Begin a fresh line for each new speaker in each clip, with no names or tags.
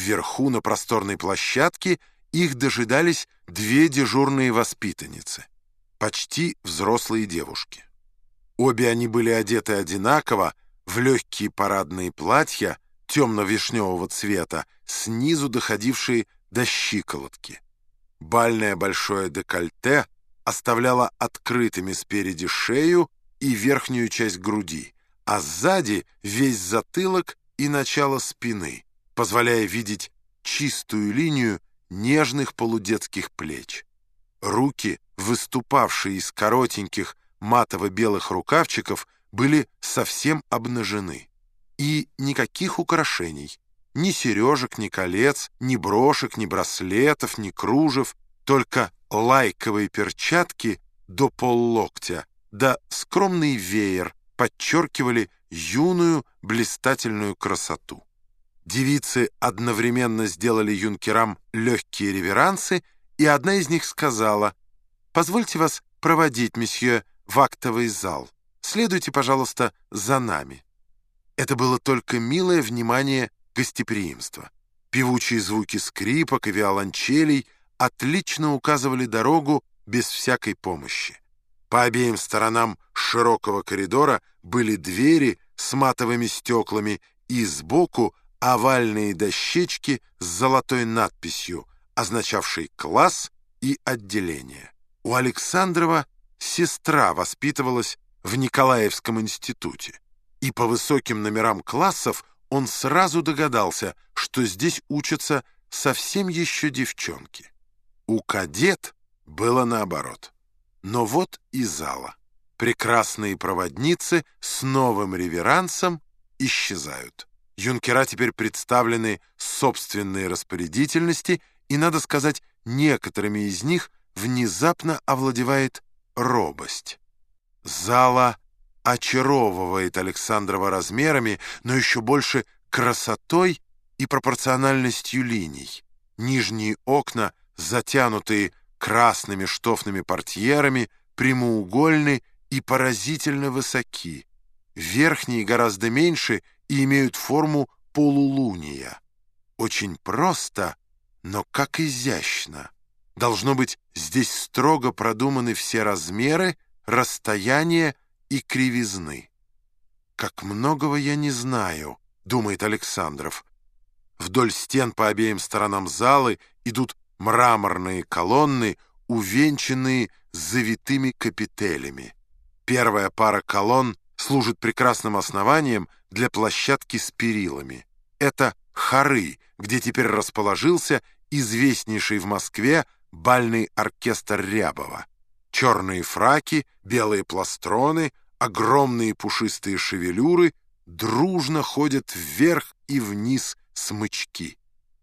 вверху на просторной площадке их дожидались две дежурные воспитанницы, почти взрослые девушки. Обе они были одеты одинаково в легкие парадные платья темно-вишневого цвета, снизу доходившие до щиколотки. Бальное большое декольте оставляло открытыми спереди шею и верхнюю часть груди, а сзади весь затылок и начало спины, позволяя видеть чистую линию нежных полудетских плеч. Руки, выступавшие из коротеньких матово-белых рукавчиков, были совсем обнажены. И никаких украшений, ни сережек, ни колец, ни брошек, ни браслетов, ни кружев, только лайковые перчатки до поллоктя, да скромный веер подчеркивали юную блистательную красоту. Девицы одновременно сделали юнкерам легкие реверансы, и одна из них сказала, «Позвольте вас проводить, месье, в актовый зал. Следуйте, пожалуйста, за нами». Это было только милое внимание гостеприимства. Певучие звуки скрипок и виолончелей отлично указывали дорогу без всякой помощи. По обеим сторонам широкого коридора были двери с матовыми стеклами и сбоку овальные дощечки с золотой надписью, означавшей класс и отделение. У Александрова сестра воспитывалась в Николаевском институте, и по высоким номерам классов он сразу догадался, что здесь учатся совсем еще девчонки. У кадет было наоборот. Но вот и зала. Прекрасные проводницы с новым реверансом исчезают. Юнкера теперь представлены собственные распорядительности, и, надо сказать, некоторыми из них внезапно овладевает робость. Зала очаровывает Александрова размерами, но еще больше красотой и пропорциональностью линий. Нижние окна, затянутые красными штофными портьерами, прямоугольны и поразительно высоки. Верхние гораздо меньше и имеют форму полулуния. Очень просто, но как изящно. Должно быть, здесь строго продуманы все размеры, расстояния и кривизны. «Как многого я не знаю», — думает Александров. Вдоль стен по обеим сторонам залы идут мраморные колонны, увенчанные завитыми капителями. Первая пара колонн служит прекрасным основанием для площадки с перилами. Это хоры, где теперь расположился известнейший в Москве бальный оркестр Рябова. Черные фраки, белые пластроны, огромные пушистые шевелюры дружно ходят вверх и вниз смычки.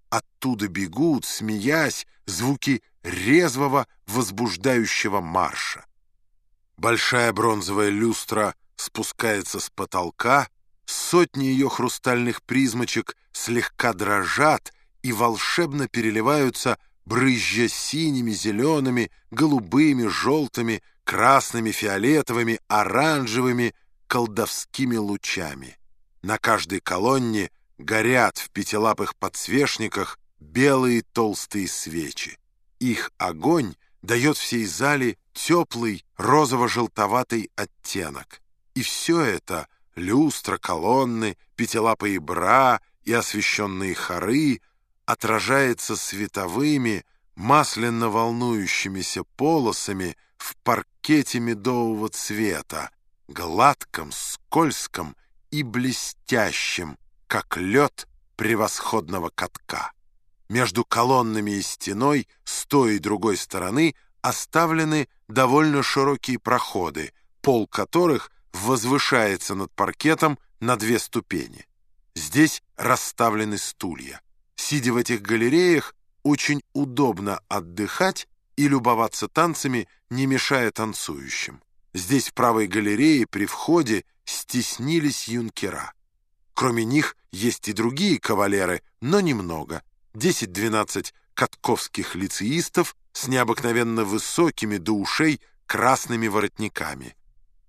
Оттуда бегут, смеясь, звуки резвого, возбуждающего марша. Большая бронзовая люстра спускается с потолка, сотни ее хрустальных призмочек слегка дрожат и волшебно переливаются, брызжа синими, зелеными, голубыми, желтыми, красными, фиолетовыми, оранжевыми, колдовскими лучами. На каждой колонне горят в пятилапых подсвечниках белые толстые свечи. Их огонь дает всей зале теплый розово-желтоватый оттенок. И все это — люстра, колонны, пятилапые бра и освещенные хоры — отражается световыми, масляно волнующимися полосами в паркете медового цвета, гладком, скользком и блестящим, как лед превосходного катка. Между колоннами и стеной с той и другой стороны оставлены довольно широкие проходы, пол которых возвышается над паркетом на две ступени. Здесь расставлены стулья. Сидя в этих галереях, очень удобно отдыхать и любоваться танцами, не мешая танцующим. Здесь в правой галерее при входе стеснились юнкера. Кроме них есть и другие кавалеры, но немного. 10-12 катковских лицеистов с необыкновенно высокими до ушей красными воротниками.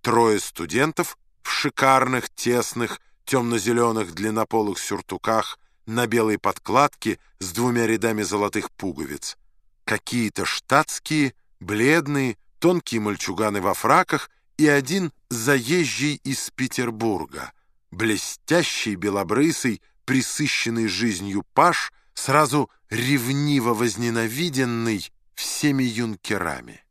Трое студентов в шикарных, тесных, темно-зеленых длиннополых сюртуках, на белой подкладке с двумя рядами золотых пуговиц. Какие-то штатские, бледные, тонкие мальчуганы во фраках и один заезжий из Петербурга, блестящий, белобрысый, присыщенный жизнью паш, сразу ревниво возненавиденный всеми юнкерами.